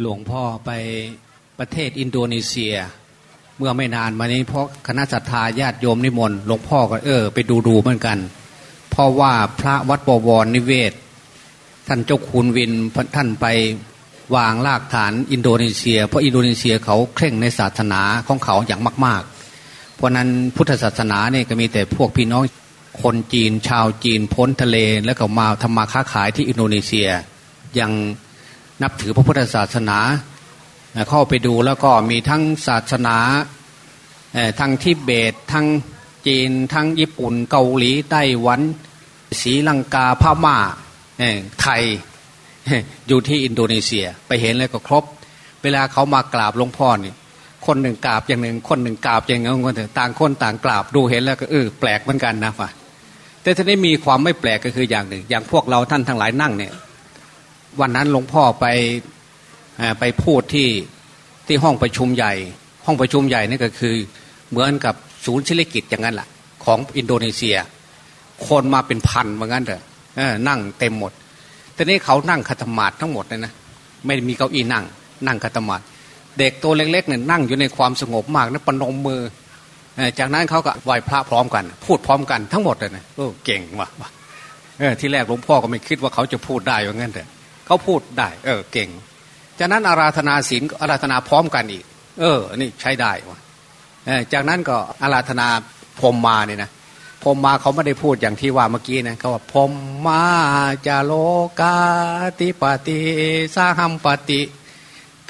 หลวงพ่อไปประเทศอินโดนีเซีย เมื่อไม่นานมานี้เพราะคณะสัตยาญาติโยมนิมนต์หลวงพ่อก็เออ ไปดูดูเหมือนกัน เพราะว่าพระวัดบวรนิเวศ ท่านเจ้าคุณวินท่านไปวางรากฐานอินโดนีเซีย เพราะอินโดนีเซียเขาเคร่งในศาสนาของเขาอย่างมาก ๆ เพราะนั้นพุทธศาสนาเนี่ยก็มีแต่พวกพี่น้องคนจีนชาวจีนพ้นทะเลแล้วก็มาทำมาค้าขายที่อินโดนีเซียยัง นับถือพระพุทธศาสนาเข้าไปดูแล้วก็มีทั้งศาสนาทั้งทิเบตทั้งจีนทั้งญี่ปุ่นเกาหลีไต้หวันศรีลังกาพม่าไทยอยู่ที่อินโดนีเซียไปเห็นเลยก็ครบ เวลาเขามากราบหลวงพ่อนี่คนหนึ่งกราบอย่างหนึ่ง คนหนึ่งกราบอย่างหนึ่งคนต่างคนต่างกราบดูเห็นแล้วก็เออแปลกเหมือนกันนะฝ่ะแต่ทีนี้มีความไม่แปลกก็คืออย่างหนึ่ง อย่างพวกเราท่านทั้งหลายนั่งเนี่ย วันนั้นหลวงพ่อไปไปพูดที่ที่ห้องประชุมใหญ่ ห้องประชุมใหญ่นี่ก็คือเหมือนกับศูนย์เศิริกิจอย่างนั้นแหละของอินโดนีเซีย คนมาเป็นพันเหมือนกันเถอะนั่งเต็มหมดแต่นี้เขานั่งคัตมาดทั้งหมดเลยนะไม่มีเก้าอี้นั่ง นั่งคัตมาดเด็กตัวเล็กๆเนี่ยนั่งอยู่ในความสงบมากนะปนมมือจากนั้นเขาก็ไหวพระพร้อมกัน พูดพร้อมกันทั้งหมดเลยนะโอ้เก่งว่ะที่แรกหลวงพ่อก็ไม่คิดว่าเขาจะพูดได้ว่างนั้นเถอะ เขาพูดได้ เออเก่งจากนั้นอาราธนาศีลอาราธนาพร้อมกันอีก เออนี่ใช้ได้วะจากนั้นก็อาราธนาพรมมาเนี่ยนะพรมมาเขาไม่ได้พูดอย่างที่ว่าเมื่อกี้นะเขาว่าพรมมาจาโลกาติปติสาหัมปติ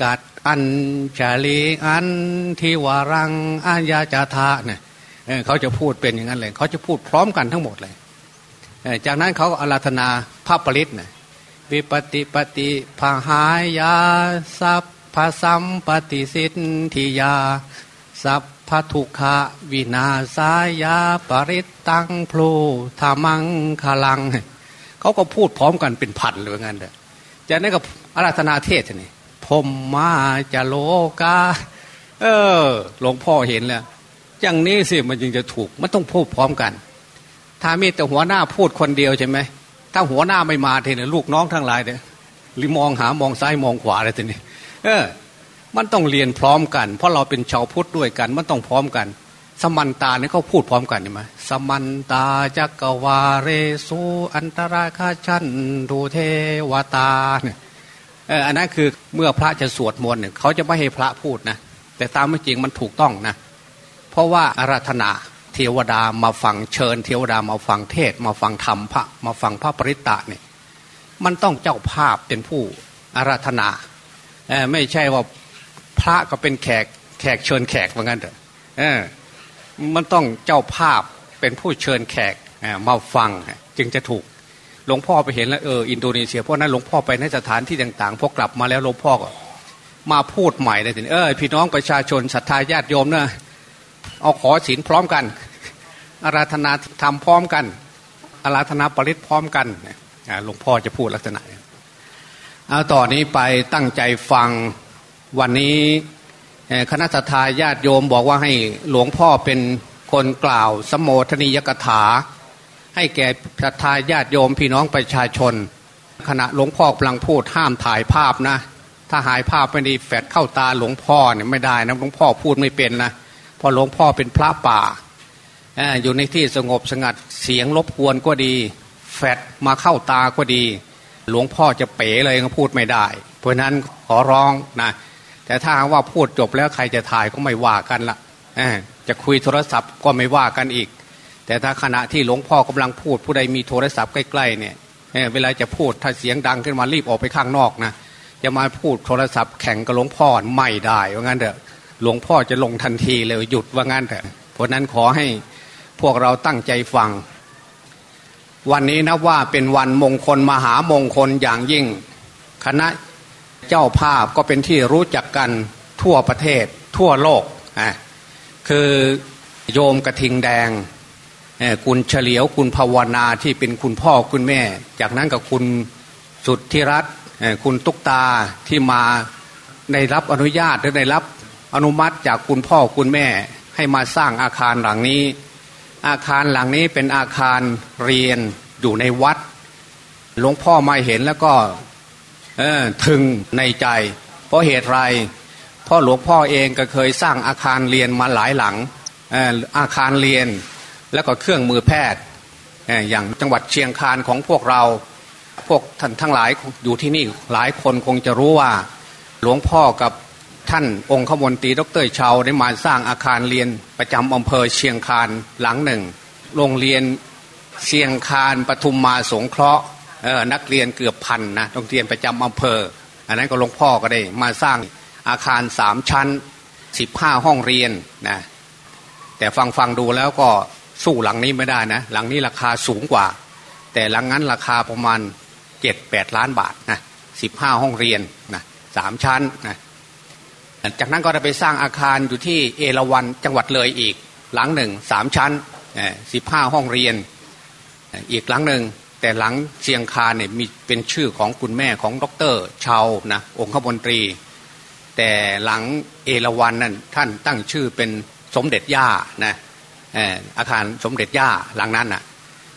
กัดอันชาลีอันทิวารังอัญญาจาทะเนี่ยเขาจะพูดเป็นอย่างนั้นเลยเขาจะพูดพร้อมกันทั้งหมดเลย จากนั้นเขาอาราธนาพระปริศเนี่ย วิปติปฏิภาหายาสัพพสัมปฏิสิทธิยา สัพพทุขะวินาสายาปริตตังพลูธามังคลัง เขาก็พูดพร้อมกันเป็นพันเลยงั้นเด้อจากนั้นก็อาราธนาเทศนี่พมมาจะโลกาเออหลวงพ่อเห็นแล้วอย่างนี้สิมันจึงจะถูกมันต้องพูดพร้อมกัน ถ้ามีแต่หัวหน้าพูดคนเดียวใช่ไหม ถ้าหัวหน้าไม่มาเทเนี่ยลูกน้องทั้งหลายเนี่ยหรือมองหามองซ้ายมองขวาอะไรทีนี้เออ มันต้องเรียนพร้อมกัน เพราะเราเป็นชาวพุทธด้วยกัน มันต้องพร้อมกัน สมันตาเนี่ยเขาพูดพร้อมกันใช่ไหมสมันตาจักวาเรสูอันตราคาชันดูเทวตาเนี่ยเอออันนั้นคือเมื่อพระจะสวดมนต์เนี่ยเขาจะไม่ให้พระพูดนะแต่ตามไม่จริงมันถูกต้องนะเพราะว่าอาราธนา เทวดามาฟังเชิญ เทวดามาฟังเทศ มาฟังธรรมพระมาฟังพระปริตตะเนี่ยมันต้องเจ้าภาพเป็นผู้อาราธนาไม่ใช่ว่าพระก็เป็นแขกแขกเชิญแขกเหมือนกันเถอะมันต้องเจ้าภาพเป็นผู้เชิญแขกมาฟังจึงจะถูกหลวงพ่อไปเห็นแล้วเอออินโดนีเซียเพราะนั้นหลวงพ่อไปในสถานที่ต่างๆพอกลับมาแล้วหลวงพ่อก็มาพูดใหม่เลยทีเออพี่น้องประชาชนศรัทธาญาติโยมเนะ เอาขอศีลพร้อมกันอาราธนาทำพร้อมกันอาราธนาปริศพร้อมกันหลวงพ่อจะพูดลักษณะเอาต่อนนี้ไปตั้งใจฟังวันนี้คณะทาญาติโยมบอกว่าให้หลวงพ่อเป็นคนกล่าว สมโภชนียกถา ให้แก่ศรัทธาญาติโยมพี่น้องประชาชน ขณะหลวงพ่อกำลังพูดห้ามถ่ายภาพนะ ถ้าหายภาพไม่ดีแฟดเข้าตาหลวงพ่อเนี่ยไม่ได้นะหลวงพ่อพูดไม่เป็นนะ พอหลวงพ่อเป็นพระป่าอยู่ในที่สงบสงัดเสียงรบกวนก็ดี แฟดมาเข้าตาก็ดี หลวงพ่อจะเป๋เลยก็พูดไม่ได้ เพราะนั้นขอร้องนะแต่ถ้าว่าพูดจบแล้วใครจะถ่ายก็ไม่ว่ากันละจะคุยโทรศัพท์ก็ไม่ว่ากันอีก แต่ถ้าขณะที่หลวงพ่อกำลังพูดผู้ใดมีโทรศัพท์ใกล้ๆเนี่ยเวลาจะพูดถ้าเสียงดังขึ้นมารีบออกไปข้างนอกนะจะมาพูดโทรศัพท์แข่งกับหลวงพ่อไม่ได้เพราะงั้นเถอะ หลวงพ่อจะลงทันทีเลยหยุดว่างั้นเถอะเพราะนั้นขอให้พวกเราตั้งใจฟัง วันนี้นะว่าเป็นวันมงคลมหามงคลอย่างยิ่ง คณะเจ้าภาพก็เป็นที่รู้จักกันทั่วประเทศ ทั่วโลกอะคือโยมกระทิงแดงคุณเฉลียวคุณภาวนาที่เป็นคุณพ่อคุณแม่ จากนั้นกับคุณสุดที่รัตคุณตุกตาที่มาได้รับอนุญาตหรือได้รับ อนุมัติจากคุณพ่อคุณแม่ให้มาสร้างอาคารหลังนี้ อาคารหลังนี้เป็นอาคารเรียนอยู่ในวัด หลวงพ่อมาเห็นแล้วก็ถึงในใจ เพราะเหตุไรเพราะหลวงพ่อเองก็เคยสร้างอาคารเรียนมาหลายหลังอาคารเรียนแล้วก็เครื่องมือแพทย์อย่างจังหวัดเชียงคานของพวกเรา พวกท่านทั้งหลายอยู่ที่นี่หลายคนคงจะรู้ว่า หลวงพ่อกับ ท่านองค์ขมนตรีดรเชาได้มาสร้างอาคารเรียนประจำอำเภอเชียงคานหลังหนึ่ง โรงเรียนเชียงคานปทุมมาสงเคราะห์นักเรียนเกือบพันนะโรงเรียนประจำอำเภอ อันนั้นก็หลวงพ่อก็ได้มาสร้างอาคารสามชั้นสิบห้าห้องเรียนนะแต่ฟังฟังดูแล้วก็สู้หลังนี้ไม่ได้นะ หลังนี้ราคาสูงกว่า แต่หลังนั้นราคาประมาณเจ็ดแปดล้านบาทนะสิบห้าห้องเรียนนะสามชั้นนะ จากนั้นก็ได้ไปสร้างอาคารอยู่ที่เอราวันจังหวัดเลยอีกหลังหนึ่งสามชั้นสิบห้าห้องเรียน อีกหลังหนึ่งแต่หลังเชียงคาเนี่ยมีเป็นชื่อของคุณแม่ของดรชาวนะองคมนตรี แต่หลังเอราวันนั่นท่านตั้งชื่อเป็นสมเด็จย่านะอาคารสมเด็จย่าหลังนั้นน่ะ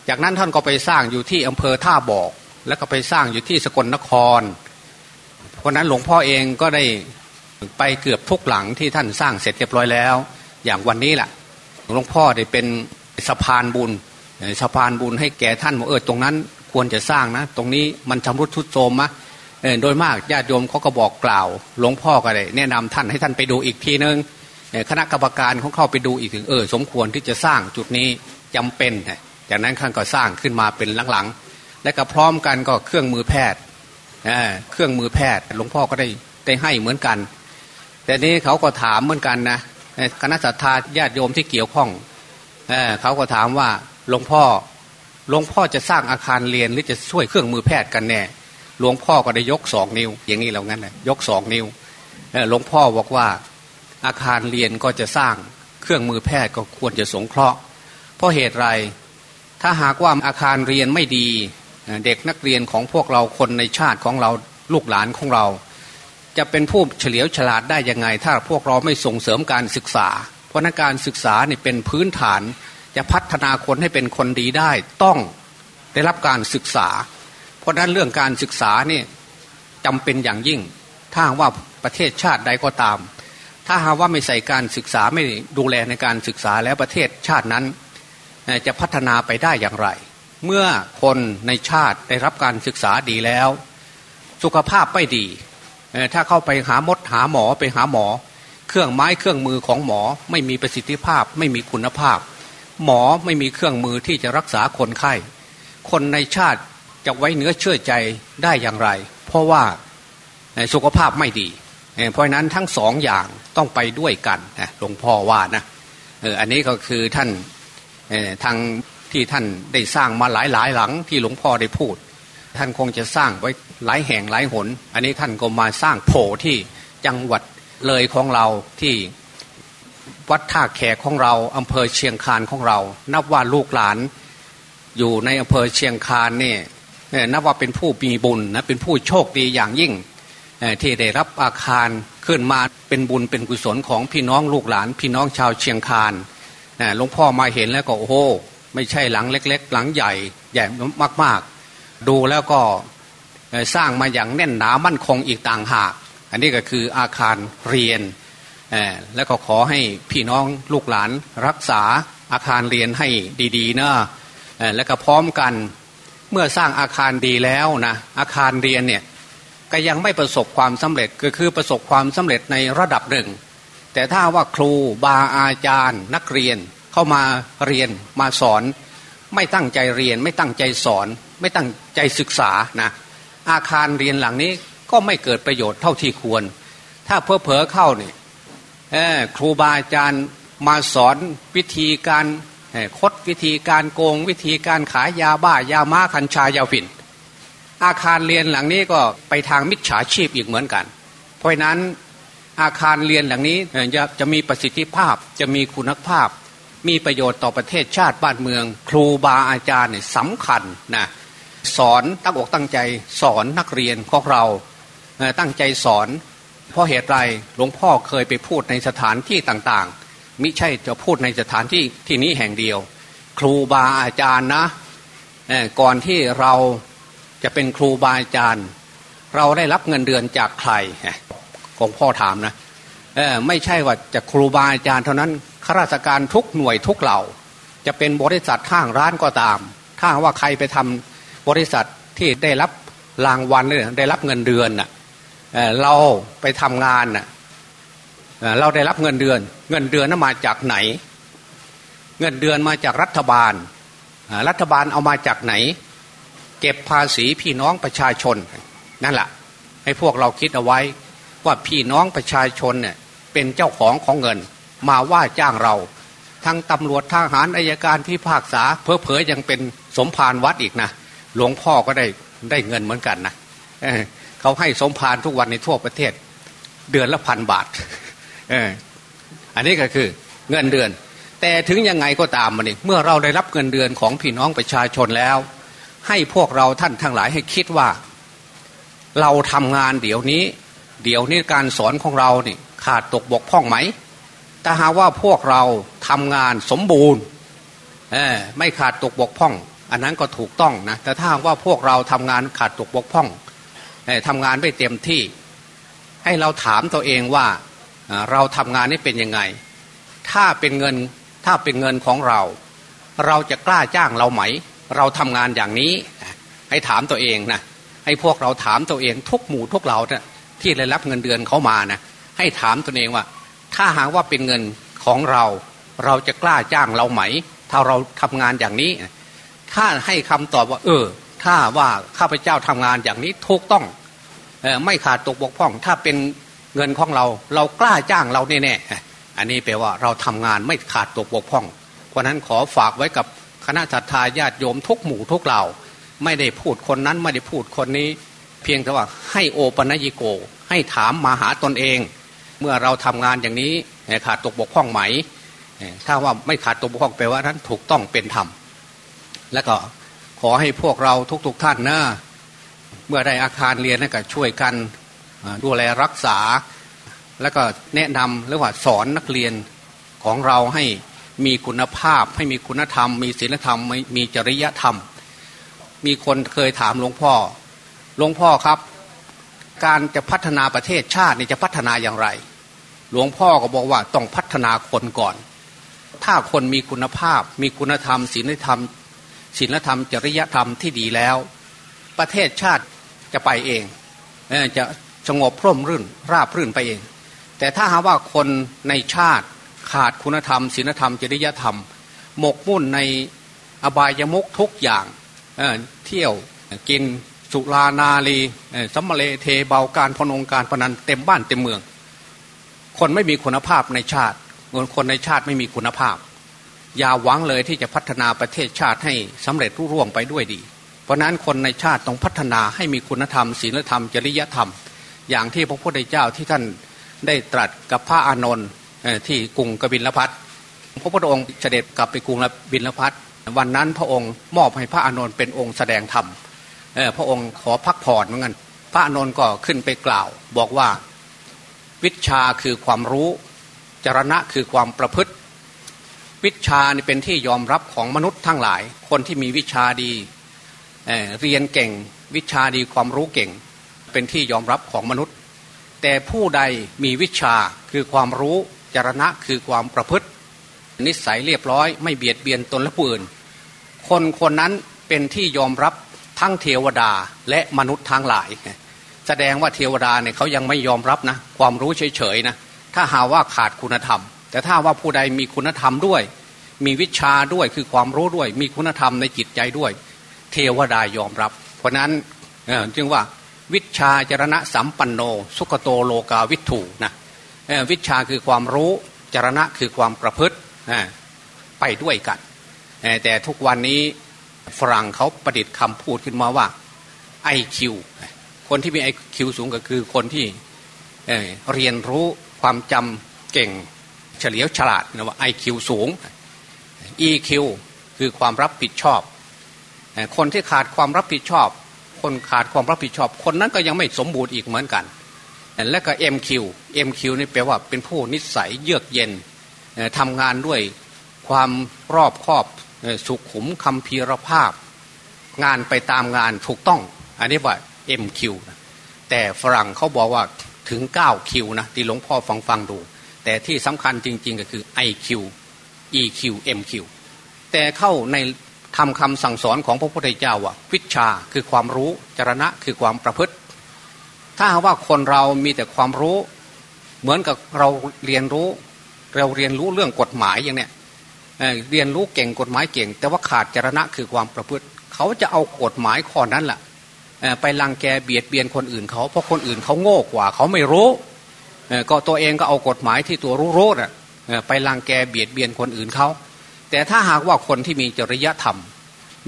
จากนั้นท่านก็ไปสร้างอยู่ที่อำเภอท่าบอก แล้วก็ไปสร้างอยู่ที่สกลนคร เพราะนั้นหลวงพ่อเองก็ได้ ไปเกือบทุกหลังที่ท่านสร้างเสร็จเรียบร้อยแล้ว อย่างวันนี้แหละหลวงพ่อได้เป็นสะพานบุญสะพานบุญให้แก่ท่านว่าเออตรงนั้นควรจะสร้างนะ ตรงนี้มันชำรุดทุดโทรมมะโดยมากญาติโยมเขาก็บอกกล่าวหลวงพ่อก็เลยแนะนำท่านให้ท่านไปดูอีกทีนึงคณะกรรมการเขาเข้าไปดูอีกถึงเออ สมควรที่จะสร้างจุดนี้จำเป็นจากนั้นข้างก็สร้างขึ้นมาเป็นหลังๆและก็พร้อมกันก็เครื่องมือแพทย์เครื่องมือแพทย์หลวงพ่อก็ได้ได้ให้เหมือนกัน แต่นี้เขาก็ถามเหมือนกันนะคณะสัตยาญาติโยมที่เกี่ยวข้องเเขาก็ถามว่าหลวงพ่อหลวงพ่อจะสร้างอาคารเรียนหรือจะช่วยเครื่องมือแพทย์กันแน่หลวงพ่อก็ได้ยกสองนิ้ว อย่างนี้เรางั้นเลยยกสองนิ้วหลวงพ่อบอกว่าอาคารเรียนก็จะสร้างเครื่องมือแพทย์ก็ควรจะสงเคราะห์ เพราะเหตุไรถ้าหากว่าอาคารเรียนไม่ดี เด็กนักเรียนของพวกเราคนในชาติของเราลูกหลานของเรา จะเป็นผู้เฉลียวฉลาดได้ยังไง ถ้าพวกเราไม่ส่งเสริมการศึกษา เพราะนักการศึกษาเนี่เป็นพื้นฐาน จะพัฒนาคนให้เป็นคนดีได้ ต้องได้รับการศึกษา เพราะนั้นเรื่องการศึกษานี่จำเป็นอย่างยิ่ง ถ้าว่าประเทศชาติใดก็ตาม ถ้าหากว่าไม่ใส่การศึกษาไม่ดูแลในการศึกษาแล้วประเทศชาตินั้น จะพัฒนาไปได้อย่างไร เมื่อคนในชาติได้รับการศึกษาดีแล้ว สุขภาพไม่ดี ถ้าเข้าไปหามดหาหมอไปหาหมอ เครื่องไม้เครื่องมือของหมอไม่มีประสิทธิภาพ ไม่มีคุณภาพ หมอไม่มีเครื่องมือที่จะรักษาคนไข้ คนในชาติจะไว้เนื้อเชื่อใจได้อย่างไร เพราะว่าสุขภาพไม่ดี เพราะนั้นทั้งสองอย่างต้องไปด้วยกันหลวงพ่อว่านะอออันนี้ก็คือท่านทางที่ท่านได้สร้างมาหลายหลายหลังที่หลวงพ่อได้พูด ท่านคงจะสร้างไว้ หลายแห่งหลายหน อันนี้ท่านก็มาสร้างโผที่จังหวัดเลยของเราที่วัดท่าแขกของเราอำเภอเชียงคานของเรา นับว่าลูกหลาน อยู่ในอำเภอเชียงคานเนี่ยนับว่าเป็นผู้มีบุญนะเป็นผู้โชคดีอย่างยิ่งที่ได้รับอาคารขึ้นมาเป็นบุญเป็นกุศลของพี่น้องลูกหลาน พี่น้องชาวเชียงคานหลวงพ่อมาเห็นแล้วก็โอ้โหไม่ใช่หลังเล็ก ๆ หลังใหญ่ใหญ่มากๆ ดูแล้วก็ สร้างมาอย่างแน่นหนามั่นคงอีกต่างหาก อันนี้ก็คืออาคารเรียนแล้วก็ขอให้พี่น้องลูกหลานรักษาอาคารเรียนให้ดีๆนะแล้วก็พร้อมกันเมื่อสร้างอาคารดีแล้วนะอาคารเรียนเนี่ยก็ยังไม่ประสบความสำเร็จก็คือประสบความสำเร็จในระดับหนึ่ง แต่ถ้าว่าครูบาอาจารย์ นักเรียนเข้ามาเรียนมาสอน ไม่ตั้งใจเรียน ไม่ตั้งใจสอน ไม่ตั้งใจศึกษานะ อาคารเรียนหลังนี้ก็ไม่เกิดประโยชน์เท่าที่ควร ถ้าเพอเพอเข้าเนี่ยครูบาอาจารย์มาสอนวิธีการคดวิธีการโกง วิธีการขายยาบ้ายาม้าคัญชายาฝิ่น อาคารเรียนหลังนี้ก็ไปทางมิจฉาชีพอีกเหมือนกัน เพราะนั้นอาคารเรียนหลังนี้จะจะมีประสิทธิภาพจะมีคุณภาพ มีประโยชน์ต่อประเทศชาติบ้านเมือง ครูบาอาจารย์สำคัญนะ สอนตั้งอกตั้งใจสอนนักเรียนของเราตั้งใจสอน เพราะเหตุไรหลวงพ่อเคยไปพูดในสถานที่ต่างๆ มิใช่จะพูดในสถานที่ที่นี้แห่งเดียว ครูบาอาจารย์นะก่อนที่เราจะเป็นครูบาอาจารย์ เราได้รับเงินเดือนจากใครของพ่อถามนะไม่ใช่ว่าจะครูบาอาจารย์เท่านั้นข้าราชการทุกหน่วยทุกเหล่า จะเป็นบริษัทห้างร้านก็ตาม ถ้าว่าใครไปทำ บริษัทที่ได้รับรางวัลเนี่ยได้รับเงินเดือนน่ะเราไปทำงานน่ะเราได้รับเงินเดือน เงินเดือนนั้นมาจากไหน เงินเดือนมาจากรัฐบาล รัฐบาลเอามาจากไหน เก็บภาษีพี่น้องประชาชนนั่นแหละให้พวกเราคิดเอาไว้ว่าพี่น้องประชาชนเนี่ยเป็นเจ้าของของเงิน มาว่าจ้างเรา ทั้งตำรวจทหารอายการที่ภาคษาเพอเพอยังเป็นสมภารวัดอีกนะ หลวงพ่อก็ได้ได้เงินเหมือนกันนะเเขาให้สมภารทุกวันในทั่วประเทศ เดือนละพันบาทอ,อันนี้ก็คือเงินเดือน แต่ถึงยังไงก็ตามมันนี่เมื่อเราได้รับเงินเดือนของพี่น้องประชาชนแล้ว ให้พวกเราท่านทั้งหลายให้คิดว่า เราทำงานเดี๋ยวนี้ เดี๋ยวนี้การสอนของเราเนี่ยขาดตกบกพร่องไหมแต่หาว่าพวกเราทำงานสมบูรณ์ไม่ขาดตกบกพร่อง อันนั้นก็ถูกต้องนะแต่ถ้าว่าพวกเราทำงานขาดตกบกพร่องทำงานไม่เต็มที่ ให้เราถามตัวเองว่าเราทำงานนี้เป็นยังไง ถ้าเป็นเงินถ้าเป็นเงินของเรา เราจะกล้าจ้างเราไหม เราทำงานอย่างนี้ ให้ถามตัวเองนะให้พวกเราถามตัวเองทุกหมู่ทุกเหล่าที่ได้รับเงินเดือนเขามานะให้ถามตัวเองว่า ถ้าหากว่าเป็นเงินของเรา เราจะกล้าจ้างเราไหม ถ้าเราทำงานอย่างนี้ ถ้าให้คำตอบว่า เออ ถ้าว่าข้าพเจ้าทำงานอย่างนี้ถูกต้องออไม่ขาดตกบกพร่อง ถ้าเป็นเงินของเรา เรากล้าจ้างเราแน่ๆอันนี้แปลว่าเราทำงานไม่ขาดตกบกพร่อง เพราะนั้นขอฝากไว้กับคณะสัตยาญาติโยมทุกหมู่ทุกเหล่าไม่ได้พูดคนนั้นไม่ได้พูดคนนี้ เพียงแต่ว่าให้โอปัญญิโก ให้ถามมาหาตนเอง เมื่อเราทำงานอย่างนี้ขาดตกบกพร่องไหม ถ้าว่าไม่ขาดตกบกพร่องแปลว่านั้นถูกต้องเป็นธรรม แล้วก็ขอให้พวกเราทุกๆทท่านนะเมื่อได้อาคารเรียนก็ช่วยกันดูแลรักษา แล้วก็แนะนำหรือว่าสอนนักเรียนของเราให้มีคุณภาพ ให้มีคุณธรรม มีศีลธรรมมีจริยธรรม มีคนเคยถามหลวงพ่อหลวงพ่อครับ การจะพัฒนาประเทศชาตินี่จะพัฒนาอย่างไร หลวงพ่อก็บอกว่าต้องพัฒนาคนก่อน ถ้าคนมีคุณภาพ มีคุณธรรมศีลธรรม ศีลธรรมจริยธรรมที่ดีแล้ว ประเทศชาติจะไปเองจะสงบพร่มรื่นราบรื่นไปเอง แต่ถ้าหาว่าคนในชาติขาดคุณธรรมศีลธรรมจริยธรรม หมกมุ่นในอบายมุกทุกอย่างเเที่ยวกินสุรานาลีสัมมาเลเทเบาการพนองการพนันเต็มบ้านเต็มเมือง คนไม่มีคุณภาพในชาติคนในชาติไม่มีคุณภาพ อย่าหวังเลยที่จะพัฒนาประเทศชาติให้สำเร็จรุ่ร่วงไปด้วยดี เพราะนั้นคนในชาติต้องพัฒนาให้มีคุณธรรมศีลธรรมจริยธรรม อย่างที่พระพุทธเจ้าที่ท่านได้ตรัสกับพระอานนท์ที่กรุงกบิลพัทพระพุทธองค์เสด็จกลับไปกรุงบิลพัทวันนั้นพระองค์มอบให้พระอานนท์เป็นองค์แสดงธรรมพระองค์ขอพักผ่อนเหมือนกันพระอนนท์ก็ขึ้นไปกล่าว บอกว่าวิชาคือความรู้จรณะคือความประพฤติ วิชานี่เป็นที่ยอมรับของมนุษย์ทั้งหลาย คนที่มีวิชาดีเเรียนเก่ง วิชาดีความรู้เก่ง เป็นที่ยอมรับของมนุษย์ แต่ผู้ใดมีวิชาคือความรู้จรณะคือความประพฤติ นิสัยเรียบร้อย ไม่เบียดเบียนตนและผู้อื่น คนคนนั้นเป็นที่ยอมรับทั้งเทวดาและมนุษย์ทั้งหลาย แสดงว่าเทวดาเนี่ยเขายังไม่ยอมรับนะความรู้เฉยๆนะถ้าหาว่าขาดคุณธรรม แต่ถ้าว่าผู้ใดมีคุณธรรมด้วย มีวิชาด้วยคือความรู้ด้วย มีคุณธรรมในจิตใจด้วย เทวดายอมรับ เพราะนั้นจึงว่าวิชาจรณะสัมปันโน สุขโตโลกาวิถูนะวิชาคือความรู้จรณะคือความประพฤติไปด้วยกัน แต่ทุกวันนี้ฝรั่งเขาประดิษฐ์คำพูดขึ้นมาว่าไอคิวคนที่มีไอคิวสูงก็คือคนที่เเรียนรู้ความจำเก่ง เฉลียวฉลาดนะว่าไอคิวสูง EQ คือความรับผิดชอบ คนที่ขาดความรับผิดชอบ คนขาดความรับผิดชอบ คนนั้นก็ยังไม่สมบูรณ์อีกเหมือนกัน และก็ MQ MQ นี่แปลว่าเป็นผู้นิสัยเยือกเย็นทำงานด้วยความรอบคอบสุขุมคำพีรภาพ งานไปตามงานถูกต้อง อันนี้ว่า MQ แต่ฝรั่งเขาบอกว่าถึง 9 คิวนะที่หลวงพ่อฟังฟังดู แต่ที่สำคัญจริง ๆ ก็คือ IQ EQ MQ แต่เข้าในทำคำสั่งสอนของพระพุทธเจ้าว่าวิชาคือความรู้จรณะคือความประพฤติ ถ้าว่าคนเรามีแต่ความรู้ เหมือนกับเราเรียนรู้ เราเรียนรู้เรื่องกฎหมายอย่างเนี้ยเรียนรู้เก่งกฎหมายเก่ง แต่ว่าขาดจรณะคือความประพฤติ เขาจะเอากฎหมายข้อนั้นแหละไปลังแกเบียดเบียนคนอื่นเขาเพราะคนอื่นเขาโง่กว่าเขาไม่รู้ ก็ตัวเองก็เอากฎหมายที่ตัวรู้รู้ไปลังแกเบียดเบียนคนอื่นเขา แต่ถ้าหากว่าคนที่มีจริยธรรม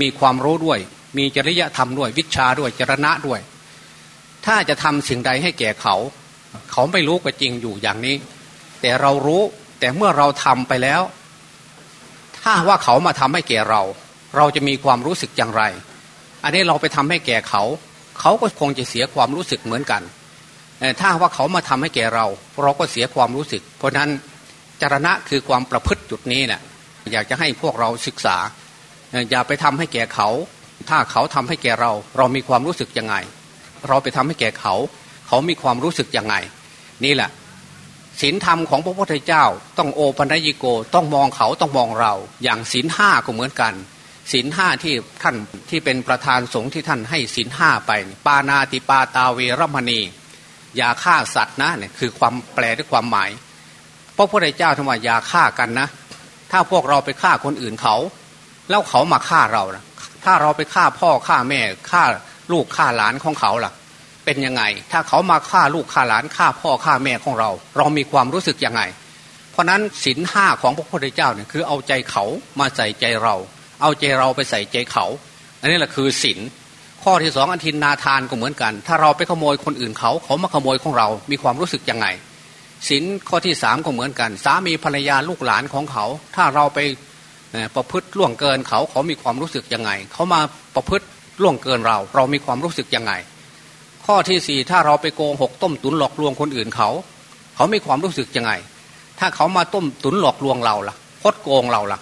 มีความรู้ด้วย มีจริยธรรมด้วยวิชาด้วยจรณะด้วย ถ้าจะทำสิ่งใดให้แก่เขา เขาไม่รู้ก็จริงอยู่อย่างนี้ แต่เรารู้แต่เมื่อเราทำไปแล้ว ถ้าว่าเขามาทำให้แก่เรา เราจะมีความรู้สึกอย่างไร อันนี้เราไปทำให้แก่เขา เขาก็คงจะเสียความรู้สึกเหมือนกัน ถ้าว่าเขามาทำให้แก่เรา เราก็เสียความรู้สึก เพราะนั้นจรณะคือความประพฤติจุดนี้เนะี่ยอยากจะให้พวกเราศึกษา อย่าไปทำให้แก่เขา ถ้าเขาทำให้แก่เรา เรามีความรู้สึกยังไง เราไปทำให้แก่เขา เขามีความรู้สึกยังไง นี่แหละศีลธรรมของพระพุทธเจ้า ต้องโอปัญญิโกต้องมองเขาต้องมองเรา อย่างศีลห้าก็เหมือนกันศีลห้าที่ท่านที่เป็นประธานสงฆ์ที่ท่านให้ศีลห้าไป ปานาติปาตาเวรมณี อย่าฆ่าสัตว์นะเนี่ยคือความแปลด้วยความหมายพระพุทธเจ้าทำว่าอย่าฆ่ากันนะ ถ้าพวกเราไปฆ่าคนอื่นเขา แล้วเขามาฆ่าเรานะถ้าเราไปฆ่าพ่อฆ่าแม่ฆ่าลูกฆ่าหลานของเขาล่ะ เป็นยังไง ถ้าเขามาฆ่าลูกฆ่าหลานฆ่าพ่อฆ่าแม่ของเรา เรามีความรู้สึกยังไง เพราะนั้นศีลห้าของพระพุทธเจ้าเนี่ยคือเอาใจเขามาใส่ใจเรา เอาใจเราไปใส่ใจเขา อันนี้แหละคือศีล ข้อที่สองอันทินนาทานก็เหมือนกัน ถ้าเราไปขโมยคนอื่นเขาเขามาขโมยของเรา มีความรู้สึกยังไงศีลข้อที่สามก็เหมือนกัน สามีภรรยาลูกหลานของเขา ถ้าเราไปประพฤติล่วงเกินเขาเขามีความรู้สึกยังไง เขามาประพฤติล่วงเกินเรา เรามีความรู้สึกยังไง ข้อที่สี่ถ้าเราไปโกงหกต้มตุนหลอกลวงคนอื่นเขา เขามีความรู้สึกยังไง ถ้าเขามาต้มตุนหลอกลวงเราล่ะคดโกงเราล่ะ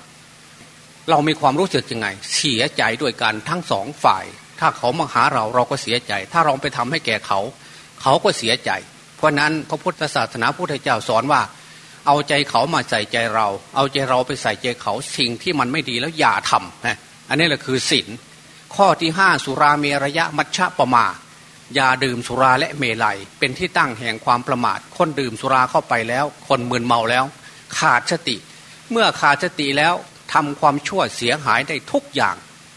เรามีความรู้สึกยังไง เสียใจด้วยกันทั้งสองฝ่าย ถ้าเขามาหาเราเราก็เสียใจ ถ้าเราไปทำให้แก่เขา เขาก็เสียใจ เพราะนั้นพระพุทธศาสนาพุทธเจ้าสอนว่า เอาใจเขามาใส่ใจเรา เอาใจเราไปใส่ใจเขาสิ่งที่มันไม่ดีแล้วอย่าทำนะอันนี้แหละคือศีลข้อที่ห้าสุราเมรยะมัชฌะปมาอย่าดื่มสุราและเมลัย เป็นที่ตั้งแห่งความประมาท คนดื่มสุราเข้าไปแล้ว คนมึนเมาแล้ว ขาดสติ เมื่อขาดสติแล้วทำความชั่วเสียหายได้ทุกอย่าง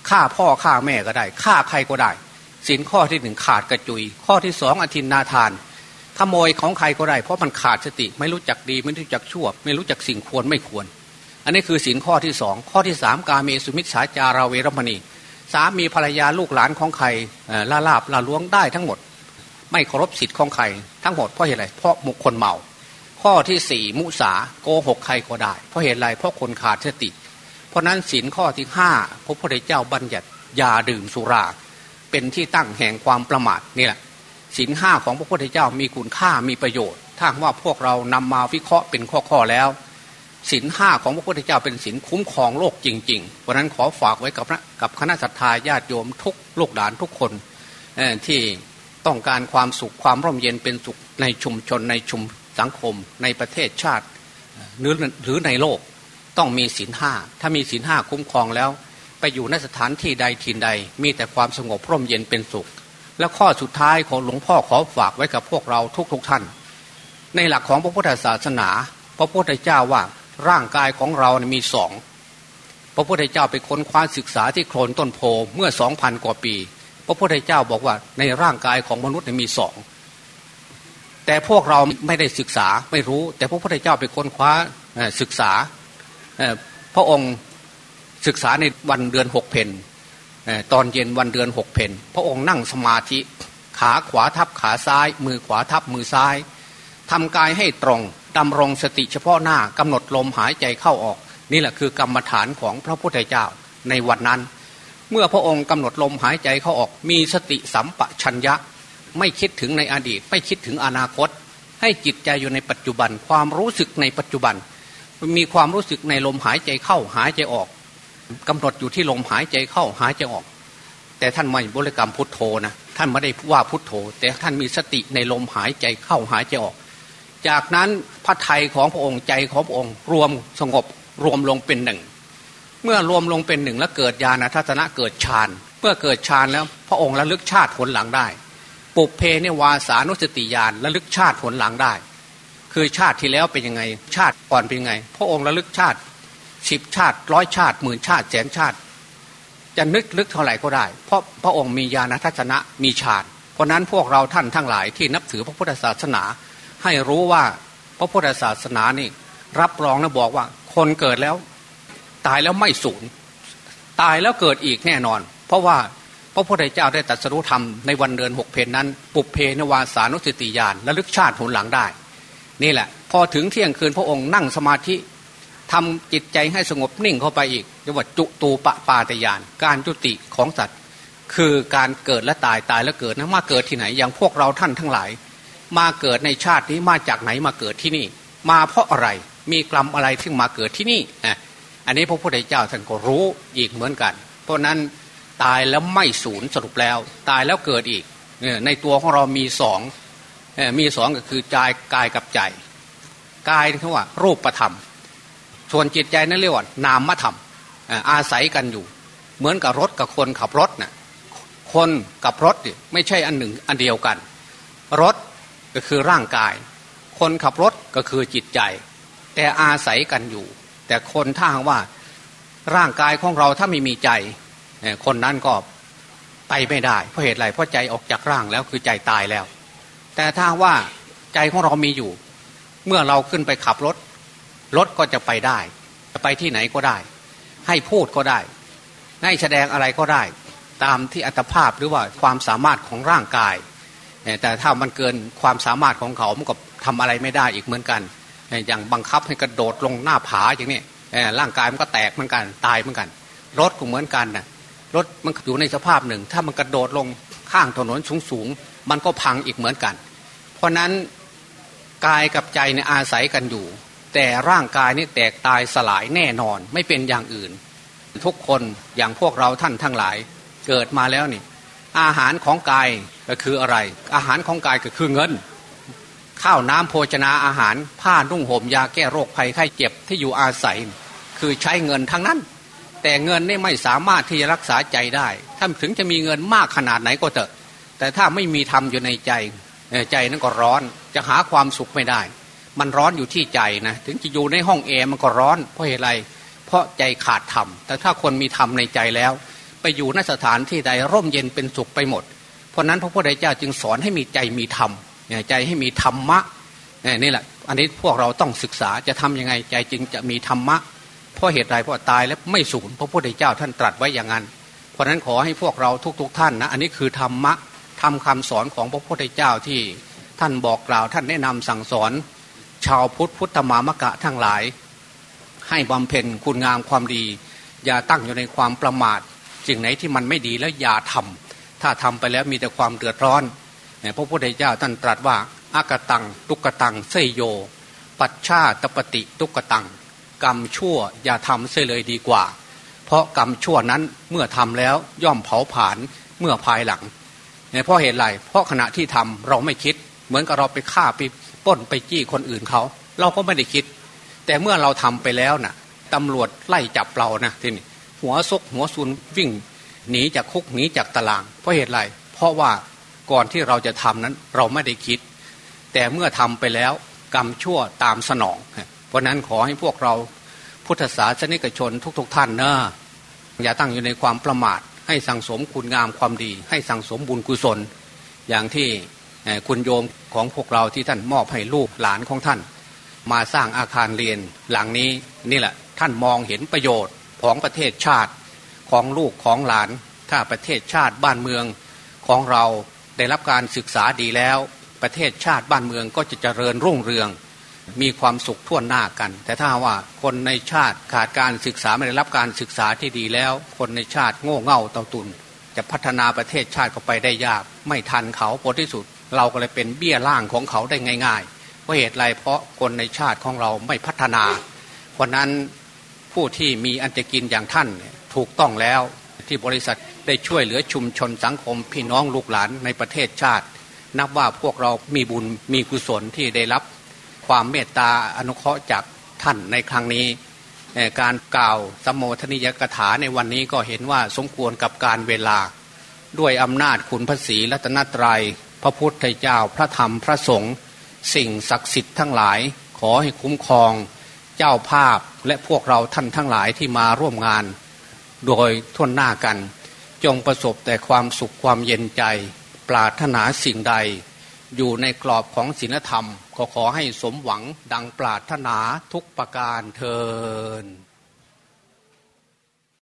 ฆ่าพ่อฆ่าแม่ก็ได้ฆ่าใครก็ได้สินข้อที่หนึ่งขาดกระจุย ข้อที่สองอธินนาทาน ขโมยของใครก็ได้ เพราะมันขาดสติ ไม่รู้จักดีไม่รู้จักชั่ว ไม่รู้จักสิ่งควรไม่ควร อันนี้คือสินข้อที่สองข้อที่สามกาเมสุมิชฌาจาราเวรมณี สามีภรรยาลูกหลานของใครลาลาบลาล้วงได้ทั้งหมด ไม่เคารพสิทธิ์ของใครทั้งหมดเพราะเหตุไรเพราะมุคนเมา ข้อที่สี่มุสาโกหกใครก็ได้ เพราะเหตุไรเพราะคนขาดสติ เพราะนั้นสินข้อที่ห้าพระพุทธเจ้าบัญญัติยาดื่มสุรา เป็นที่ตั้งแห่งความประมาทนี่แหละศีลห้าของพระพุทธเจ้ามีคุณค่ามีประโยชน์ถ้าว่าพวกเรานำมาวิเคราะห์เป็นข้อๆแล้วศีลห้าของพระพุทธเจ้าเป็นศีลคุ้มครองโลกจริงๆเพราะนั้นขอฝากไว้กับกับคณะสัตยาญาติโยมทุกลูกหลานทุกคนที่ต้องการความสุขความร่มเย็นเป็นสุขในชุมชนในชุมสังคม ในประเทศชาติหรือหรือในโลก ต้องมีศีลห้าถ้ามีศีลห้าคุ้มครองแล้ว ไปอยู่ในสถานที่ใดทินใด มีแต่ความสงบร่มเย็นเป็นสุข และข้อสุดท้ายของหลวงพ่อขอฝากไว้กับพวกเราทุกๆทท่าน ในหลักของพระพุทธศาสนา พระพุทธเจ้าว่าร่างกายของเรามีสองพระพุทธเจ้าไปค้นคว้าศึกษาที่โคลนต้นโพเมื่อสองพันกว่าปี พระพุทธเจ้าบอกว่าในร่างกายของมนุษย์มีสองแต่พวกเราไม่ได้ศึกษาไม่รู้ แต่พระพุทธเจ้าไปค้นคว้าศึกษา พระองค์ศึกษาในวันเดือนหกเพนตอนเย็นวันเดือนหกเพนพระองค์นั่งสมาธิขาขวาทับขาซ้าย มือขวาทับมือซ้ายทำกายให้ตรงดำรงสติเฉพาะหน้ากำหนดลมหายใจเข้าออก นี่แหละคือกรรมฐานของพระพุทธเจ้าในวันนั้น เมื่อพระองค์กำหนดลมหายใจเข้าออก มีสติสัมปชัญญะ ไม่คิดถึงในอดีต ไม่คิดถึงอนาคต ให้จิตใจอยู่ในปัจจุบันความรู้สึกในปัจจุบัน มีความรู้สึกในลมหายใจเข้าหายใจออกกำหนดอยู่ที่ลมหายใจเข้าหายใจออก แต่ท่านไม่บริกรรมพุทโธนะท่านไม่ได้ว่าพุทโธ แต่ท่านมีสติในลมหายใจเข้าหายใจออก จากนั้นพระไทยของพระองค์ใจของพระองค์ รวมสงบรวมลงเป็นหนึ่ง เมื่อรวมลงเป็นหนึ่งแล้วเกิดญาณทัศนะเกิดฌานเมื่อเกิดฌานแล้วพระองค์ระลึกชาติผลหลังได้ ปุเพเนวาสานุสติญาณระลึกชาติผลหลังได้ คือชาติที่แล้วเป็นยังไง ชาติก่อนเป็นยังไง พระองค์ระลึกชาติสิบชาติร้อยชาติหมื่นชาติแสนชาติ จะนึกลึกเท่าไหร่ก็ได้ เพราะพระองค์มีญาณทัศนะมีฌานเพราะนั้นพวกเราท่านทั้งหลายที่นับถือพระพุทธศาสนา ให้รู้ว่าพระพุทธศาสนานี่ รับรองและบอกว่า คนเกิดแล้ว ตายแล้วไม่สูญตายแล้วเกิดอีกแน่นอน เพราะว่าพระพุทธเจ้าได้ตรัสรู้ธรรมในวันเดือนหกเพนนั้น ปุเพนวาสานุสติญาณและลึกชาติผลหลังได้ นี่แหละ พอถึงเที่ยงคืนพระองค์นั่งสมาธิทำจิตใจให้สงบนิ่งเข้าไปอีกเรียกว่าจุตูปปาตยาน การจุติของสัตว์ คือการเกิดและตายตายแล้วเกิดนะมาเกิดที่ไหนอย่างพวกเราท่านทั้งหลาย มาเกิดในชาตินี้มาจากไหนมาเกิดที่นี่ มาเพราะอะไรมีกรรมอะไรที่มาเกิดที่นี่อะอันนี้พระพุทธเจ้าท่านก็รู้อีกเหมือนกัน เพราะนั้นตายแล้วไม่สูญสรุปแล้ว ตายแล้วเกิดอีกในตัวของเรามีสอง มีสองก็คือใจกายกับใจกายนี่เขาว่า รูปประธรรม ส่วนจิตใจนั่นเรียกว่านามธรรมอาศัยกันอยู่ เหมือนกับรถกับคนขับรถนะ่ะคนกับรถไม่ใช่อันหนึ่งอันเดียวกัน รถก็คือร่างกาย คนขับรถก็คือจิตใจ แต่อาศัยกันอยู่ แต่คนถ้าว่าร่างกายของเราถ้าไม่มีใจ คนนั้นก็ไปไม่ได้เพราะเหตุไรเพราะใจออกจากร่างแล้วคือใจตายแล้ว แต่ถ้าว่าใจของเรามีอยู่ เมื่อเราขึ้นไปขับรถ รถก็จะไปได้ จะไปที่ไหนก็ได้ ให้พูดก็ได้ ให้แสดงอะไรก็ได้ ตามที่อัตภาพหรือว่าความสามารถของร่างกาย แต่ถ้ามันเกินความสามารถของเขามันก็ทำอะไรไม่ได้อีกเหมือนกัน อย่างบังคับให้กระโดดลงหน้าผาอย่างนี้ร่างกายมันก็แตกเหมือนกันตายเหมือนกัน รถก็เหมือนกันนะรถมันอยู่ในสภาพหนึ่ง ถ้ามันกระโดดลงข้างถนนสูงๆมันก็พังอีกเหมือนกัน เพราะนั้นกายกับใจเนี่ยอาศัยกันอยู่ แต่ร่างกายนี่แตกตายสลายแน่นอนไม่เป็นอย่างอื่น ทุกคนอย่างพวกเราท่านทั้งหลายเกิดมาแล้วนี่ อาหารของกายก็คืออะไร อาหารของกายก็คือเงิน ข้าวน้ำโภชนาอาหารผ้านุ่งห่มยาแก้โรคภัยไข้เจ็บที่อยู่อาศัย คือใช้เงินทั้งนั้น แต่เงินนี่ไม่สามารถที่จะรักษาใจได้ถ้าถึงจะมีเงินมากขนาดไหนก็เถอะ แต่ถ้าไม่มีธรรมอยู่ในใจ ใจนั้นก็ร้อนจะหาความสุขไม่ได้ มันร้อนอยู่ที่ใจนะถึงจะอยู่ในห้องแอร์มันก็ร้อนเพราะเหตุไร เพราะใจขาดธรรมแต่ถ้าคนมีธรรมในใจแล้ว ไปอยู่นสถานที่ใดร่มเย็นเป็นสุขไปหมด เพราะนั้นพระพุทธเจ้าจึงสอนให้มีใจมีธรรมใจให้มีธรรมะนี่แหละ อันนี้พวกเราต้องศึกษาจะทํำยังไงใจจึงจะมีธรรมะเพราะเหตุไรเพราะตายแล้วไม่สูญพระพุทธเจ้าท่านตรัสไว้อย่างนั้น เพราะนั้นขอให้พวกเราทุกๆทท่านนะอันนี้คือธรรมะ ทำคำสอนของพระพุทธเจ้าที่ท่านบอกกล่าวท่านแนะนำสั่งสอน ชาวพุทธพุทธมามะกะทั้งหลาย ให้บำเพ็ญคุณงามความดี อย่าตั้งอยู่ในความประมาทสิ่งไหนที่มันไม่ดีแล้วอย่าทำถ้าทำไปแล้วมีแต่ความเดือดร้อนพระพุทธเจ้าท่านตรัสว่าอากตัง ตุกตังเสยโย ปัจฉาตปฏิตุกตัง กรรมชั่วอย่าทำเสียเลยดีกว่า เพราะกรรมชั่วนั้นเมื่อทำแล้วย่อมเผาผลาญเมื่อภายหลัง เพราะเหตุไรเพราะขณะที่ทำเราไม่คิด เหมือนกับเราไปฆ่าไปป้นไปจี้คนอื่นเขา เราก็ไม่ได้คิด แต่เมื่อเราทำไปแล้วนะ่ะตำรวจไล่จับเรานะทีนี้หัวซกหัวซุนวิ่งหนีจากคุกหนีจากตาราง เพราะเหตุไรเพราะว่าก่อนที่เราจะทำนั้นเราไม่ได้คิด แต่เมื่อทำไปแล้วกรรมชั่วตามสนอง เพราะนั้นขอให้พวกเราพุทธศาสนิกชนทุกๆทท่านนะอย่าตั้งอยู่ในความประมาท ให้สั่งสมคุณงามความดี ให้สั่งสมบุญกุศล อย่างที่คุณโยมของพวกเราที่ท่านมอบให้ลูกหลานของท่าน มาสร้างอาคารเรียนหลังนี้นี่แหละท่านมองเห็นประโยชน์ของประเทศชาติของลูกของหลาน ถ้าประเทศชาติบ้านเมืองของเราได้รับการศึกษาดีแล้ว ประเทศชาติบ้านเมืองก็จะเจริญรุ่งเรือง มีความสุขทั่วหน้ากัน แต่ถ้าว่าคนในชาติขาดการศึกษาไม่ได้รับการศึกษาที่ดีแล้ว คนในชาติโง่เง่าเต่าตุน จะพัฒนาประเทศชาติก็ไปได้ยาก ไม่ทันเขาผลที่สุด เราก็เลยเป็นเบี้ยล่างของเขาได้ง่ายๆเพราะเหตุไรเพราะคนในชาติของเราไม่พัฒนาเพราะนั้นผู้ที่มีอันจะกินอย่างท่านถูกต้องแล้วที่บริษัทได้ช่วยเหลือชุมชนสังคมพี่น้องลูกหลานในประเทศชาติ นับว่าพวกเรามีบุญมีกุศลที่ได้รับ ความเมตตาอนุเคราะห์จากท่านในครั้งนี้ การกล่าวสมโภชนิยกถาในวันนี้ก็เห็นว่าสมควรกับการเวลา ด้วยอำนาจคุณพระศรีรัตนตรยัย พระพุทธเจ้าพระธรรมพระสงฆ์สิ่งศักดิ์สิทธิ์ทั้งหลาย ขอให้คุ้มครองเจ้าภาพและพวกเราท่านทั้งหลายที่มาร่วมงาน โดยทุ่นหน้ากัน จงประสบแต่ความสุขความเย็นใจ ปราถนาสิ่งใด อยู่ในกรอบของศีลธรรม ขอขอให้สมหวังดังปรารถนาทุกประการเทิน